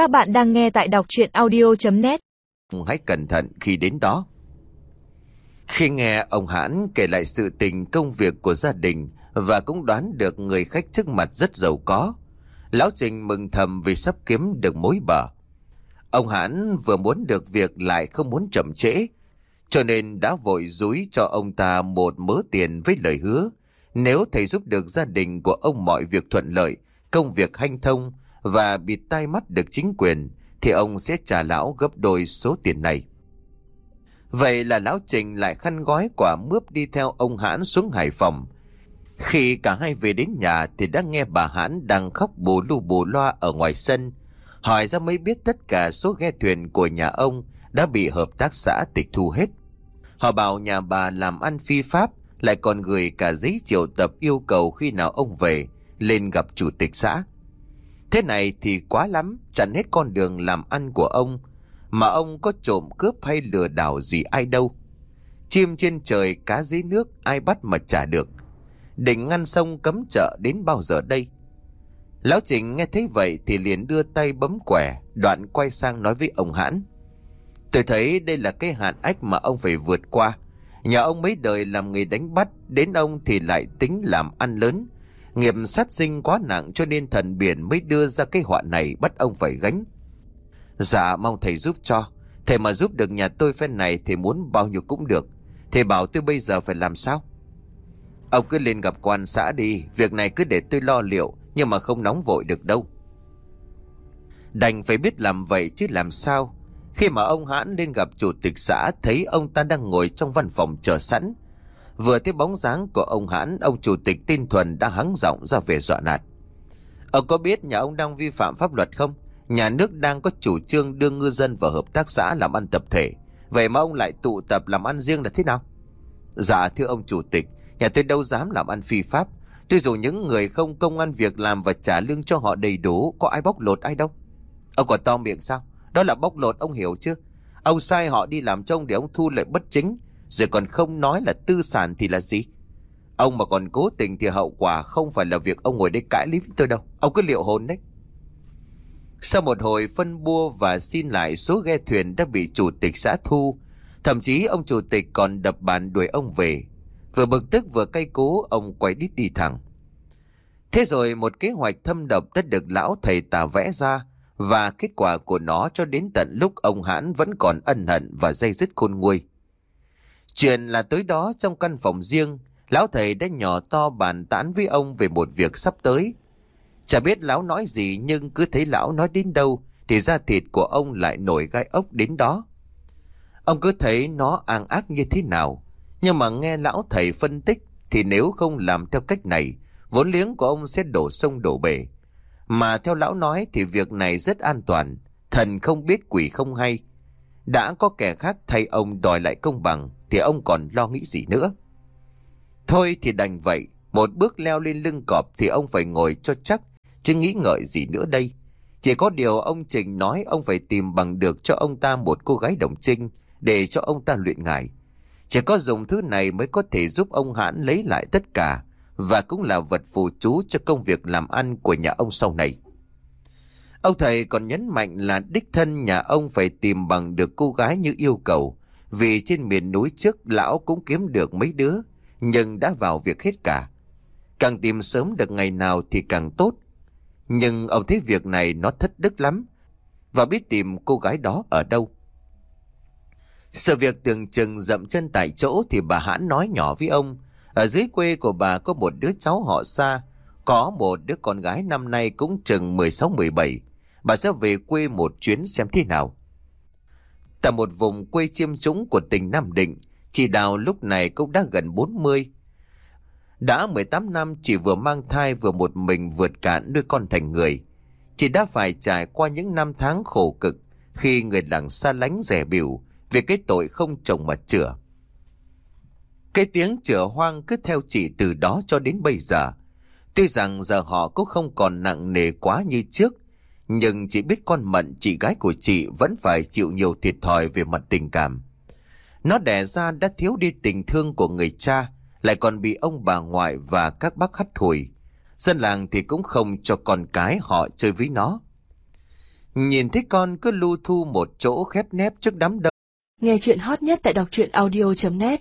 Các bạn đang nghe tại đọc chuyện audio.net Hãy cẩn thận khi đến đó. Khi nghe ông Hãn kể lại sự tình công việc của gia đình và cũng đoán được người khách trước mặt rất giàu có, Lão Trình mừng thầm vì sắp kiếm được mối bờ. Ông Hãn vừa muốn được việc lại không muốn chậm trễ, cho nên đã vội dúi cho ông ta một mớ tiền với lời hứa. Nếu thầy giúp được gia đình của ông mọi việc thuận lợi, công việc hanh thông và bịt tai mắt được chính quyền, thì ông sẽ trả lão gấp đôi số tiền này. Vậy là lão Trình lại khăn gói quả mướp đi theo ông Hãn xuống Hải Phòng. Khi cả hai về đến nhà thì đã nghe bà Hãn đang khóc bù lu bù loa ở ngoài sân. Hỏi ra mới biết tất cả số ghe thuyền của nhà ông đã bị hợp tác xã tịch thu hết. Họ bảo nhà bà làm ăn phi pháp, lại còn gửi cả giấy triệu tập yêu cầu khi nào ông về, lên gặp chủ tịch xã. Thế này thì quá lắm, chặn hết con đường làm ăn của ông, mà ông có trộm cướp hay lừa đảo gì ai đâu. Chim trên trời, cá dưới nước, ai bắt mà trả được. Định ngăn sông cấm chợ đến bao giờ đây? Lão Trình nghe thấy vậy thì liền đưa tay bấm quẻ, đoạn quay sang nói với ông Hãn. Tôi thấy đây là cái hạn ách mà ông phải vượt qua. Nhà ông mấy đời làm người đánh bắt, đến ông thì lại tính làm ăn lớn. Nghiệp sát sinh quá nặng cho nên thần biển mới đưa ra cái họa này bắt ông phải gánh. Dạ mong thầy giúp cho. Thầy mà giúp được nhà tôi phen này thì muốn bao nhiêu cũng được. Thầy bảo tôi bây giờ phải làm sao? Ông cứ lên gặp quan xã đi, việc này cứ để tôi lo liệu, nhưng mà không nóng vội được đâu. Đành phải biết làm vậy chứ làm sao? Khi mà ông Hãn lên gặp chủ tịch xã thấy ông ta đang ngồi trong văn phòng chờ sẵn. Vừa thấy bóng dáng của ông Hãn, ông chủ tịch tin thuần đã hắng giọng ra về dọa nạt. Ông có biết nhà ông đang vi phạm pháp luật không? Nhà nước đang có chủ trương đưa ngư dân vào hợp tác xã làm ăn tập thể. Vậy mà ông lại tụ tập làm ăn riêng là thế nào? Dạ thưa ông chủ tịch, nhà tôi đâu dám làm ăn phi pháp. Tuy dù những người không công ăn việc làm và trả lương cho họ đầy đủ, có ai bóc lột ai đâu. Ông còn to miệng sao? Đó là bóc lột ông hiểu chưa? Ông sai họ đi làm trông để ông thu lợi bất chính, rồi còn không nói là tư sản thì là gì? Ông mà còn cố tình thì hậu quả không phải là việc ông ngồi đây cãi lý với tôi đâu. Ông cứ liệu hồn đấy. Sau một hồi phân bua và xin lại số ghe thuyền đã bị chủ tịch xã thu, thậm chí ông chủ tịch còn đập bàn đuổi ông về. Vừa bực tức vừa cay cú, ông quay đít đi thẳng. Thế rồi một kế hoạch thâm độc đã được lão thầy tà vẽ ra, và kết quả của nó cho đến tận lúc ông Hãn vẫn còn ân hận và dây dứt khôn nguôi. Chuyện là tới đó trong căn phòng riêng, lão thầy đã nhỏ to bàn tán với ông về một việc sắp tới. Chả biết lão nói gì nhưng cứ thấy lão nói đến đâu thì da thịt của ông lại nổi gai ốc đến đó. Ông cứ thấy nó an ác như thế nào, nhưng mà nghe lão thầy phân tích thì nếu không làm theo cách này, vốn liếng của ông sẽ đổ sông đổ bể. Mà theo lão nói thì việc này rất an toàn, thần không biết quỷ không hay. Đã có kẻ khác thay ông đòi lại công bằng thì ông còn lo nghĩ gì nữa. Thôi thì đành vậy, một bước leo lên lưng cọp thì ông phải ngồi cho chắc, chứ nghĩ ngợi gì nữa đây. Chỉ có điều ông Trình nói ông phải tìm bằng được cho ông ta một cô gái đồng trinh để cho ông ta luyện ngài. Chỉ có dùng thứ này mới có thể giúp ông Hãn lấy lại tất cả và cũng là vật phù chú cho công việc làm ăn của nhà ông sau này. Ông thầy còn nhấn mạnh là đích thân nhà ông phải tìm bằng được cô gái như yêu cầu, vì trên miền núi trước lão cũng kiếm được mấy đứa, nhưng đã vào việc hết cả. Càng tìm sớm được ngày nào thì càng tốt. Nhưng ông thấy việc này nó thất đức lắm, và biết tìm cô gái đó ở đâu. Sự việc tưởng chừng dậm chân tại chỗ thì bà Hãn nói nhỏ với ông, ở dưới quê của bà có một đứa cháu họ xa, có một đứa con gái năm nay cũng chừng 16-17. Bà sẽ về quê một chuyến xem thế nào. Tại một vùng quê chiêm trũng của tỉnh Nam Định, chị Đào lúc này cũng đã gần 40. Đã 18 năm chị vừa mang thai vừa một mình vượt cạn nuôi con thành người. Chị đã phải trải qua những năm tháng khổ cực khi người làng xa lánh rẻ biểu vì cái tội không chồng mà chữa. Cái tiếng chữa hoang cứ theo chị từ đó cho đến bây giờ. Tuy rằng giờ họ cũng không còn nặng nề quá như trước, nhưng chị biết con Mận, chị gái của chị vẫn phải chịu nhiều thiệt thòi về mặt tình cảm. Nó đẻ ra đã thiếu đi tình thương của người cha, lại còn bị ông bà ngoại và các bác hắt hủi. Dân làng thì cũng không cho con cái họ chơi với nó. Nhìn thấy con cứ lưu thu một chỗ khép nép trước đám đông. Nghe chuyện hot nhất tại đọc truyện audio.net